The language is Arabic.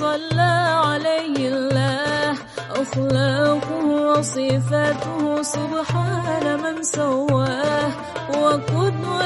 صلى عليه الله. أخلاقه وصفاته سبحان من سواه. وقدوة